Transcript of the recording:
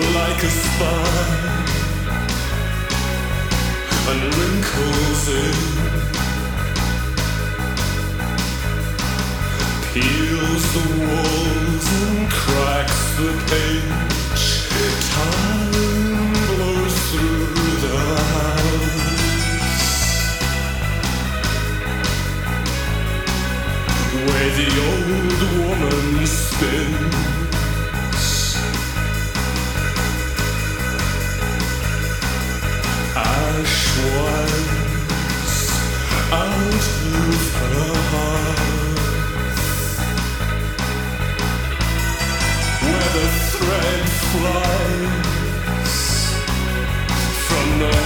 like a spine, and wrinkles in, peels the walls and cracks the page. Time blows through the house where the old woman spins. Schwanz aus Lufthansa. Where the thread flies from the